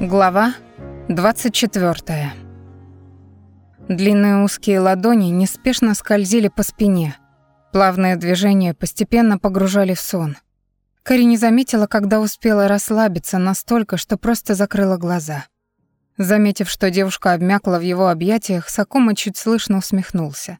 Глава 24. Длинные узкие ладони неспешно скользили по спине. Плавные движения постепенно погружали в сон. Кэрри не заметила, когда успела расслабиться настолько, что просто закрыла глаза. Заметив, что девушка обмякла в его объятиях, Сакума чуть слышно усмехнулся.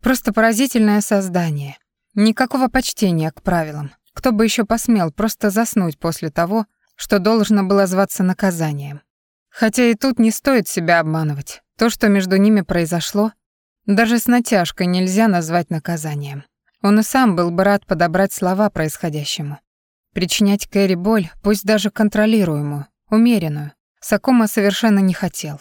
Просто поразительное создание. Никакого почтения к правилам. Кто бы еще посмел просто заснуть после того, что должно было зваться наказанием. Хотя и тут не стоит себя обманывать. То, что между ними произошло, даже с натяжкой нельзя назвать наказанием. Он и сам был бы рад подобрать слова происходящему. Причинять Кэрри боль, пусть даже контролируемую, умеренную, Сакума совершенно не хотел.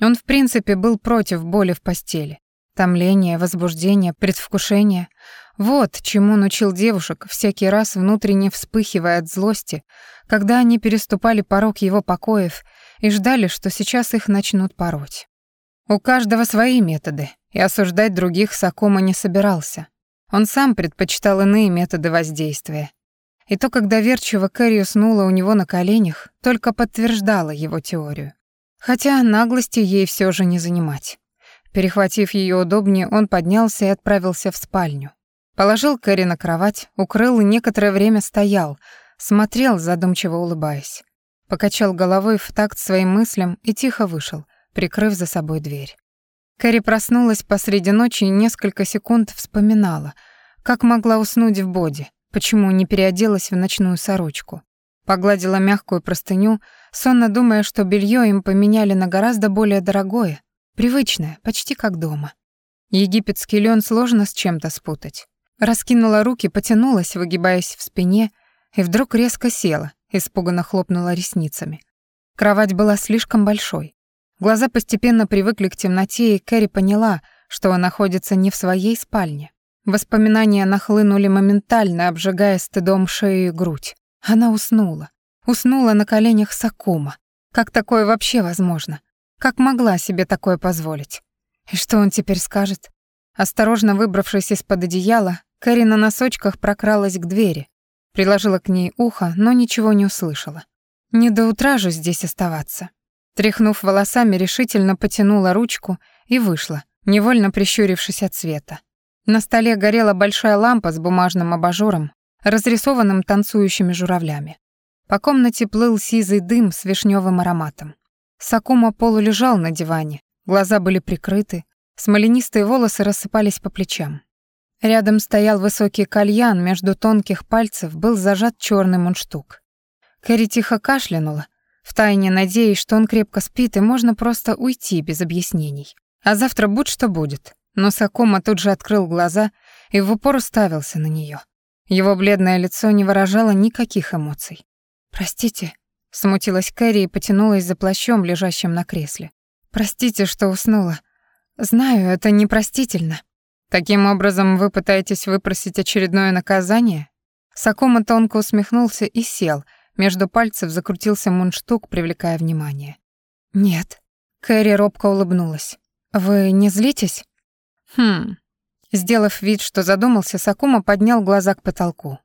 Он, в принципе, был против боли в постели. Томление, возбуждение, предвкушение — вот чему он учил девушек, всякий раз внутренне вспыхивая от злости, когда они переступали порог его покоев и ждали, что сейчас их начнут пороть. У каждого свои методы, и осуждать других Сакума не собирался. Он сам предпочитал иные методы воздействия. И то, когда верчиво Кэрри уснула у него на коленях, только подтверждало его теорию. Хотя наглости ей все же не занимать. Перехватив ее удобнее, он поднялся и отправился в спальню. Положил Кэрри на кровать, укрыл и некоторое время стоял, смотрел, задумчиво улыбаясь. Покачал головой в такт своим мыслям и тихо вышел, прикрыв за собой дверь. Кэрри проснулась посреди ночи и несколько секунд вспоминала, как могла уснуть в боди, почему не переоделась в ночную сорочку. Погладила мягкую простыню, сонно думая, что белье им поменяли на гораздо более дорогое, Привычная, почти как дома. Египетский лен сложно с чем-то спутать. Раскинула руки, потянулась, выгибаясь в спине, и вдруг резко села, испуганно хлопнула ресницами. Кровать была слишком большой. Глаза постепенно привыкли к темноте, и Кэрри поняла, что она находится не в своей спальне. Воспоминания нахлынули моментально, обжигая стыдом шею и грудь. Она уснула. Уснула на коленях Сакума. Как такое вообще возможно? Как могла себе такое позволить? И что он теперь скажет? Осторожно выбравшись из-под одеяла, Кэрри на носочках прокралась к двери, приложила к ней ухо, но ничего не услышала. Не до утра же здесь оставаться. Тряхнув волосами, решительно потянула ручку и вышла, невольно прищурившись от света. На столе горела большая лампа с бумажным абажуром, разрисованным танцующими журавлями. По комнате плыл сизый дым с вишневым ароматом. Сакума полулежал на диване, глаза были прикрыты, смоленистые волосы рассыпались по плечам. Рядом стоял высокий кальян, между тонких пальцев был зажат черный мундштук. Кэрри тихо кашлянула, втайне надеясь, что он крепко спит и можно просто уйти без объяснений. А завтра будь что будет. Но Сакума тут же открыл глаза и в упор уставился на нее. Его бледное лицо не выражало никаких эмоций. «Простите», Смутилась Кэрри и потянулась за плащом, лежащим на кресле. «Простите, что уснула. Знаю, это непростительно. Таким образом вы пытаетесь выпросить очередное наказание?» Сакума тонко усмехнулся и сел. Между пальцев закрутился мундштук, привлекая внимание. «Нет». Кэрри робко улыбнулась. «Вы не злитесь?» «Хм». Сделав вид, что задумался, Сакума поднял глаза к потолку.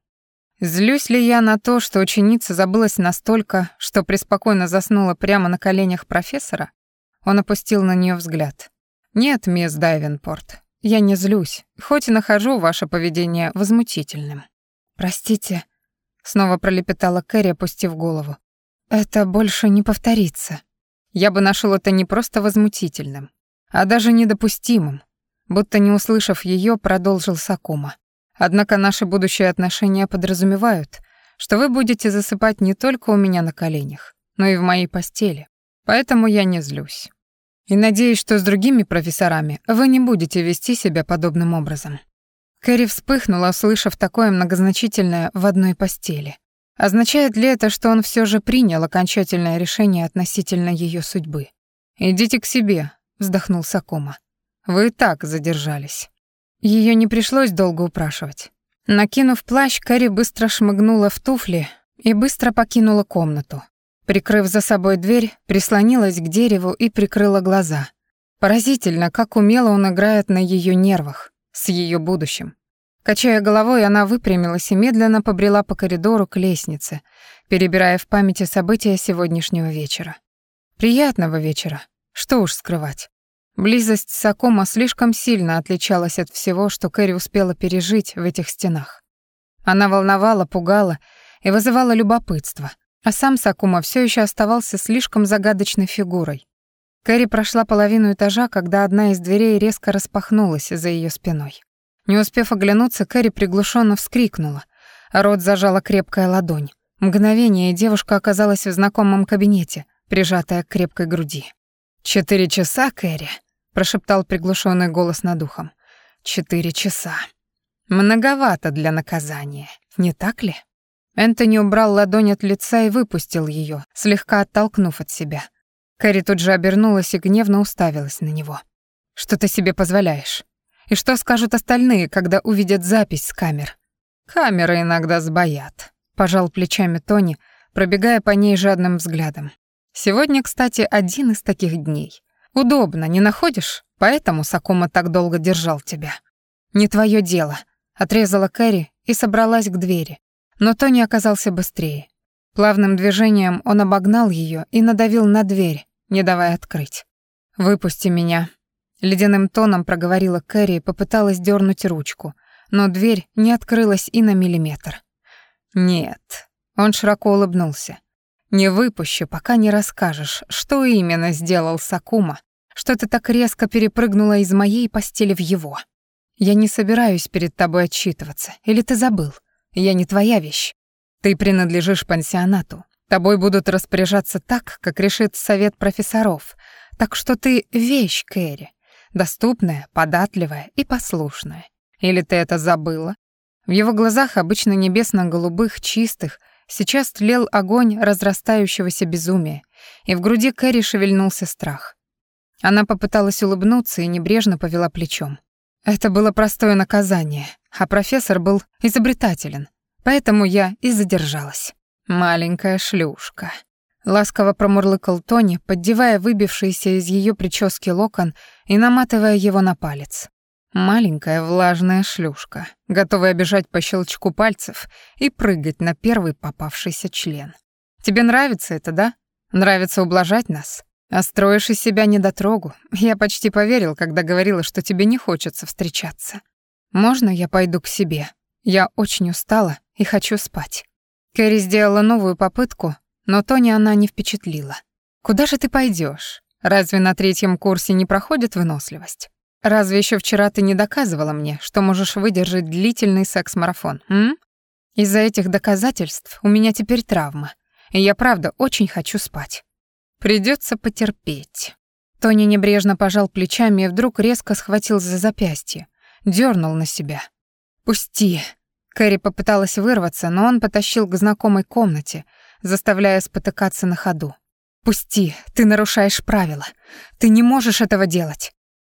Злюсь ли я на то, что ученица забылась настолько, что преспокойно заснула прямо на коленях профессора? Он опустил на нее взгляд. Нет, мисс Дайвенпорт, я не злюсь, хоть и нахожу ваше поведение возмутительным. Простите, снова пролепетала Кэрри, опустив голову. Это больше не повторится. Я бы нашел это не просто возмутительным, а даже недопустимым. Будто не услышав ее, продолжил Сакума. Однако наши будущие отношения подразумевают, что вы будете засыпать не только у меня на коленях, но и в моей постели. Поэтому я не злюсь. И надеюсь, что с другими профессорами вы не будете вести себя подобным образом. Кэрри вспыхнула, услышав такое многозначительное в одной постели. Означает ли это, что он все же принял окончательное решение относительно ее судьбы? «Идите к себе», — вздохнул Сакума. «Вы и так задержались». Ее не пришлось долго упрашивать. Накинув плащ, Кэрри быстро шмыгнула в туфли и быстро покинула комнату. Прикрыв за собой дверь, прислонилась к дереву и прикрыла глаза. Поразительно, как умело он играет на ее нервах, с ее будущим. Качая головой, она выпрямилась и медленно побрела по коридору к лестнице, перебирая в памяти события сегодняшнего вечера. Приятного вечера. Что уж скрывать. Близость Сакома слишком сильно отличалась от всего, что Кэрри успела пережить в этих стенах. Она волновала, пугала и вызывала любопытство, а сам Сакума все еще оставался слишком загадочной фигурой. Кэрри прошла половину этажа, когда одна из дверей резко распахнулась за ее спиной. Не успев оглянуться, Кэрри приглушенно вскрикнула, а рот зажала крепкая ладонь. Мгновение, и девушка оказалась в знакомом кабинете, прижатая к крепкой груди. «Четыре часа, Кэрри?» Прошептал приглушенный голос над ухом. Четыре часа. Многовато для наказания, не так ли? Энтони убрал ладонь от лица и выпустил ее, слегка оттолкнув от себя. Кэрри тут же обернулась и гневно уставилась на него. «Что ты себе позволяешь? И что скажут остальные, когда увидят запись с камер?» «Камеры иногда сбоят», — пожал плечами Тони, пробегая по ней жадным взглядом. «Сегодня, кстати, один из таких дней. Удобно, не находишь? Поэтому Сакума так долго держал тебя. Не твое дело, отрезала Кэрри и собралась к двери. Но Тони оказался быстрее. Плавным движением он обогнал ее и надавил на дверь, не давая открыть. «Выпусти меня», — ледяным тоном проговорила Кэрри и попыталась дернуть ручку, но дверь не открылась и на миллиметр. «Нет», — он широко улыбнулся. «Не выпущу, пока не расскажешь, что именно сделал Сакума, что ты так резко перепрыгнула из моей постели в его. Я не собираюсь перед тобой отчитываться. Или ты забыл? Я не твоя вещь. Ты принадлежишь пансионату. Тобой будут распоряжаться так, как решит совет профессоров. Так что ты вещь, Кэрри. Доступная, податливая и послушная. Или ты это забыла? В его глазах, обычно небесно-голубых, чистых, сейчас тлел огонь разрастающегося безумия, и в груди Кэрри шевельнулся страх. Она попыталась улыбнуться и небрежно повела плечом. Это было простое наказание, а профессор был изобретателен, поэтому я и задержалась. Маленькая шлюшка. Ласково промурлыкал Тони, поддевая выбившийся из ее прически локон и наматывая его на палец. Маленькая влажная шлюшка, готовая бежать по щелчку пальцев и прыгать на первый попавшийся член. Тебе нравится это, да? Нравится ублажать нас? А строишь из себя недотрогу. Я почти поверил, когда говорила, что тебе не хочется встречаться. Можно я пойду к себе? Я очень устала и хочу спать. Кэрри сделала новую попытку, но Тони она не впечатлила. Куда же ты пойдешь? Разве на третьем курсе не проходит выносливость? Разве еще вчера ты не доказывала мне, что можешь выдержать длительный секс-марафон, м? Из-за этих доказательств у меня теперь травма, и я правда очень хочу спать. Придется потерпеть. Тони небрежно пожал плечами и вдруг резко схватил за запястье, дернул на себя. «Пусти!» Кэрри попыталась вырваться, но он потащил к знакомой комнате, заставляя спотыкаться на ходу. «Пусти! Ты нарушаешь правила! Ты не можешь этого делать!»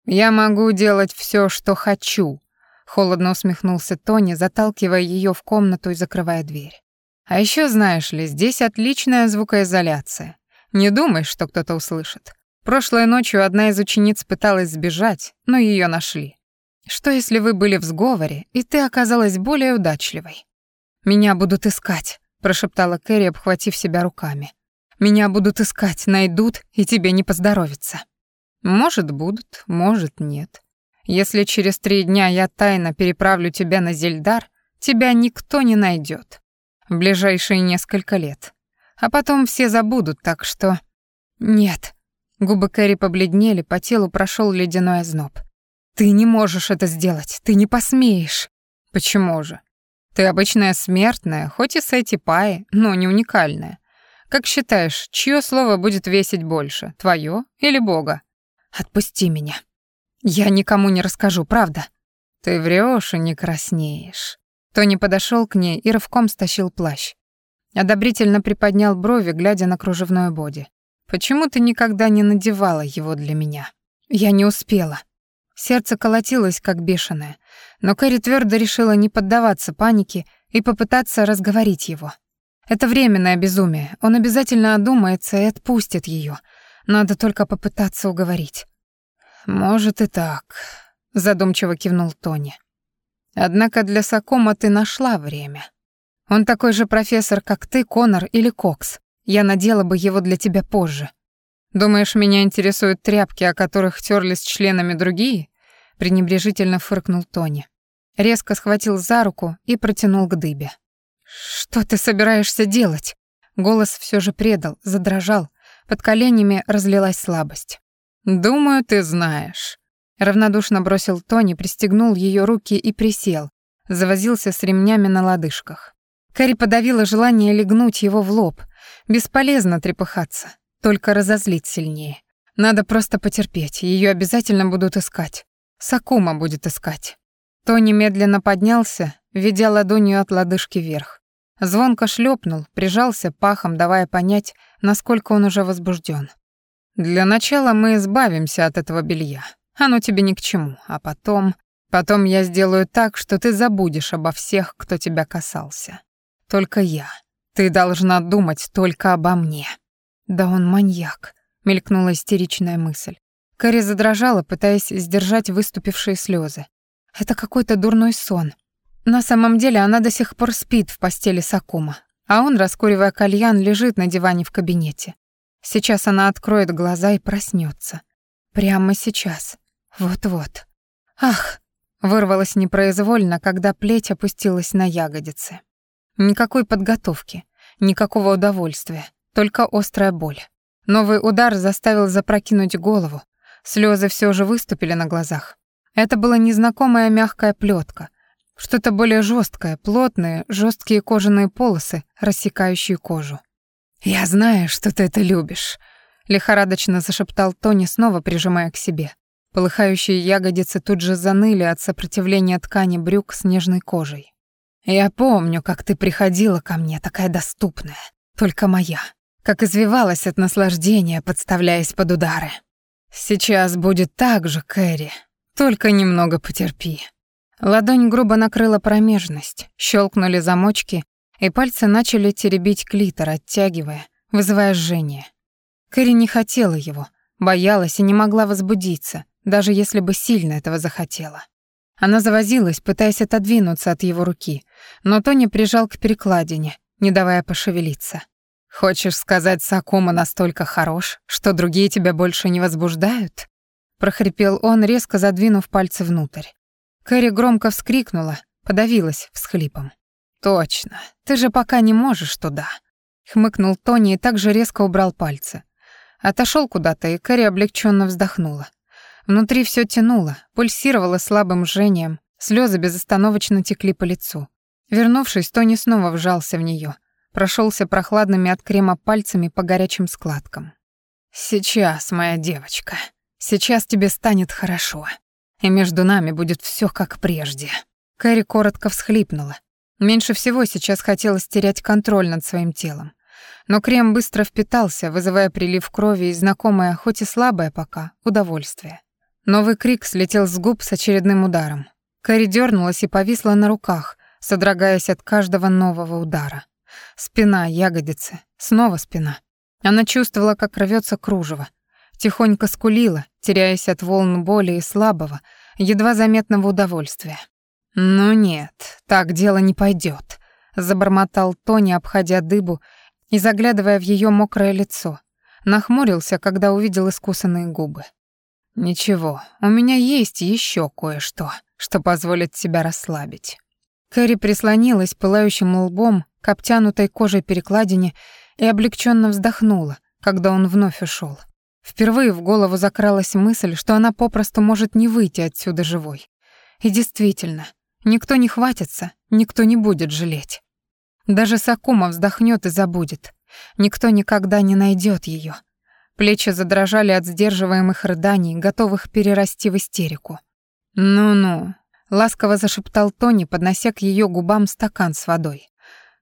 «Я могу делать все, что хочу», — холодно усмехнулся Тони, заталкивая ее в комнату и закрывая дверь. «А еще знаешь ли, здесь отличная звукоизоляция. Не думай, что кто-то услышит. Прошлой ночью одна из учениц пыталась сбежать, но ее нашли. Что если вы были в сговоре, и ты оказалась более удачливой? Меня будут искать, прошептала Кэрри, обхватив себя руками. Меня будут искать, найдут, и тебе не поздоровится. Может, будут, может, нет. Если через три дня я тайно переправлю тебя на Зельдар, тебя никто не найдет. В ближайшие несколько лет. А потом все забудут, так что... Нет. Губы Кэрри побледнели, по телу прошел ледяной озноб. Ты не можешь это сделать, ты не посмеешь. Почему же? Ты обычная смертная, хоть и Сэти Пай, но не уникальная. Как считаешь, чье слово будет весить больше, твое или Бога? Отпусти меня. Я никому не расскажу, правда? Ты врешь и не краснеешь. Тони подошел к ней и рывком стащил плащ. Одобрительно приподнял брови, глядя на кружевное боди. «Почему ты никогда не надевала его для меня?» «Я не успела». Сердце колотилось, как бешеное, но Кэрри твердо решила не поддаваться панике и попытаться разговорить его. Это временное безумие, он обязательно одумается и отпустит ее. Надо только попытаться уговорить. «Может и так», — задумчиво кивнул Тони. «Однако для Сакома ты нашла время». Он такой же профессор, как ты, Конор или Кокс. Я надела бы его для тебя позже. Думаешь, меня интересуют тряпки, о которых терлись членами другие?» пренебрежительно фыркнул Тони. Резко схватил за руку и протянул к дыбе. «Что ты собираешься делать?» Голос все же предал, задрожал, под коленями разлилась слабость. «Думаю, ты знаешь». Равнодушно бросил Тони, пристегнул ее руки и присел, завозился с ремнями на лодыжках. Кэрри подавила желание легнуть его в лоб. Бесполезно трепыхаться, только разозлить сильнее. Надо просто потерпеть, ее обязательно будут искать. Сакума будет искать. Тони медленно поднялся, ведя ладонью от лодыжки вверх. Звонко шлепнул, прижался пахом, давая понять, насколько он уже возбужден. «Для начала мы избавимся от этого белья. Оно тебе ни к чему. А потом... Потом я сделаю так, что ты забудешь обо всех, кто тебя касался. Только я. Ты должна думать только обо мне». «Да он маньяк», — мелькнула истеричная мысль. Кэрри задрожала, пытаясь сдержать выступившие слезы. «Это какой-то дурной сон. На самом деле она до сих пор спит в постели Сакума, а он, раскуривая кальян, лежит на диване в кабинете. Сейчас она откроет глаза и проснется. Прямо сейчас. Вот-вот. Ах! Вырвалась непроизвольно, когда плеть опустилась на ягодицы. Никакой подготовки, никакого удовольствия, только острая боль. Новый удар заставил запрокинуть голову. Слезы все же выступили на глазах. Это была незнакомая мягкая плетка, что-то более жесткое, плотные, жесткие кожаные полосы, рассекающие кожу. «Я знаю, что ты это любишь», — лихорадочно зашептал Тони, снова прижимая к себе. Полыхающие ягодицы тут же заныли от сопротивления ткани брюк с нежной кожей. «Я помню, как ты приходила ко мне, такая доступная, только моя, как извивалась от наслаждения, подставляясь под удары. Сейчас будет так же, Кэрри, только немного потерпи». Ладонь грубо накрыла промежность, щелкнули замочки, и пальцы начали теребить клитор, оттягивая, вызывая жжение. Кэрри не хотела его, боялась и не могла возбудиться, даже если бы сильно этого захотела. Она завозилась, пытаясь отодвинуться от его руки, но Тони прижал к перекладине, не давая пошевелиться. «Хочешь сказать, Сакума настолько хорош, что другие тебя больше не возбуждают?» прохрипел он, резко задвинув пальцы внутрь. Кэрри громко вскрикнула, подавилась всхлипом. «Точно, ты же пока не можешь туда», — хмыкнул Тони и также резко убрал пальцы. Отошел куда-то, и Кэрри облегченно вздохнула. Внутри все тянуло, пульсировало слабым жжением, слезы безостановочно текли по лицу. Вернувшись, Тони снова вжался в нее, прошелся прохладными от крема пальцами по горячим складкам. «Сейчас, моя девочка, сейчас тебе станет хорошо», и между нами будет все как прежде». Кэрри коротко всхлипнула. Меньше всего сейчас хотелось терять контроль над своим телом. Но крем быстро впитался, вызывая прилив крови и знакомое, хоть и слабое пока, удовольствие. Новый крик слетел с губ с очередным ударом. Кэрри дернулась и повисла на руках, содрогаясь от каждого нового удара. Спина, ягодицы, снова спина. Она чувствовала, как рвется кружево, тихонько скулила, теряясь от волн боли и слабого, едва заметного удовольствия. «Ну нет, так дело не пойдет», — забормотал Тони, обходя дыбу и заглядывая в ее мокрое лицо. Нахмурился, когда увидел искусанные губы. «Ничего, у меня есть еще кое-что, что позволит тебя расслабить». Кэрри прислонилась пылающим лбом к обтянутой кожей перекладине и облегченно вздохнула, когда он вновь ушел. Впервые в голову закралась мысль, что она попросту может не выйти отсюда живой. И действительно, никто не хватится, никто не будет жалеть. Даже Сакума вздохнет и забудет. Никто никогда не найдет ее. Плечи задрожали от сдерживаемых рыданий, готовых перерасти в истерику. «Ну-ну», — ласково зашептал Тони, поднося к ее губам стакан с водой.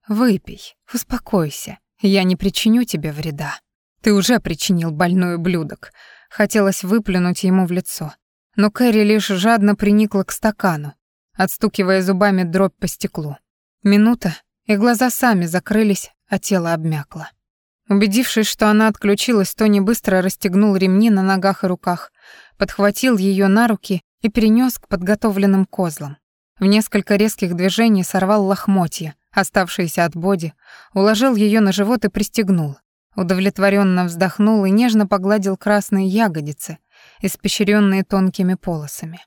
«Выпей, успокойся, я не причиню тебе вреда». Ты уже причинил больной ублюдок. Хотелось выплюнуть ему в лицо. Но Кэрри лишь жадно приникла к стакану, отстукивая зубами дробь по стеклу. Минута, и глаза сами закрылись, а тело обмякло. Убедившись, что она отключилась, Тони быстро расстегнул ремни на ногах и руках, подхватил ее на руки и перенес к подготовленным козлам. В несколько резких движений сорвал лохмотья, оставшиеся от боди, уложил ее на живот и пристегнул, удовлетворенно вздохнул и нежно погладил красные ягодицы, испещренные тонкими полосами.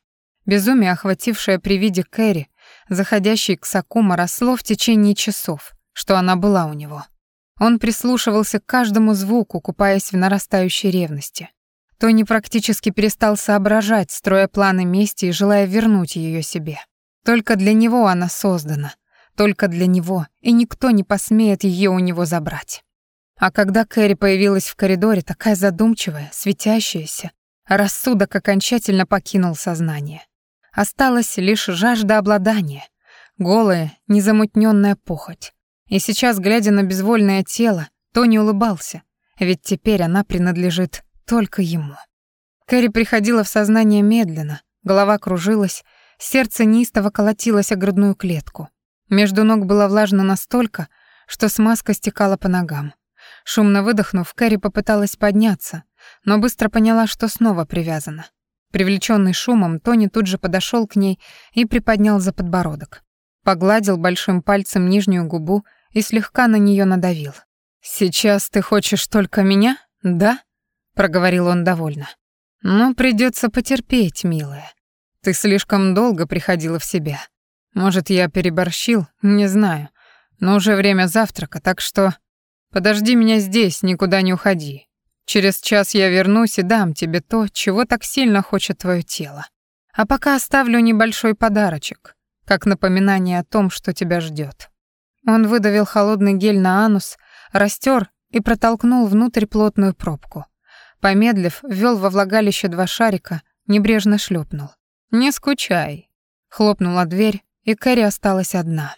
Безумие, охватившее при виде Кэрри, заходящей к Сакума, росло в течение часов, что она была у него. Он прислушивался к каждому звуку, купаясь в нарастающей ревности. Тони практически перестал соображать, строя планы мести и желая вернуть ее себе. Только для него она создана, только для него, и никто не посмеет ее у него забрать. А когда Кэрри появилась в коридоре, такая задумчивая, светящаяся, рассудок окончательно покинул сознание. Осталась лишь жажда обладания, голая, незамутненная похоть. И сейчас, глядя на безвольное тело, Тони улыбался, ведь теперь она принадлежит только ему. Кэрри приходила в сознание медленно, голова кружилась, сердце неистово колотилось о грудную клетку. Между ног было влажно настолько, что смазка стекала по ногам. Шумно выдохнув, Кэрри попыталась подняться, но быстро поняла, что снова привязана. Привлеченный шумом, Тони тут же подошел к ней и приподнял за подбородок. Погладил большим пальцем нижнюю губу и слегка на нее надавил. «Сейчас ты хочешь только меня, да?» — проговорил он довольно. «Ну, придется потерпеть, милая. Ты слишком долго приходила в себя. Может, я переборщил, не знаю. Но уже время завтрака, так что... Подожди меня здесь, никуда не уходи. Через час я вернусь и дам тебе то, чего так сильно хочет твое тело. А пока оставлю небольшой подарочек, как напоминание о том, что тебя ждет. Он выдавил холодный гель на анус, растер и протолкнул внутрь плотную пробку. Помедлив, ввел во влагалище два шарика, небрежно шлепнул. «Не скучай», — хлопнула дверь, и Кэрри осталась одна.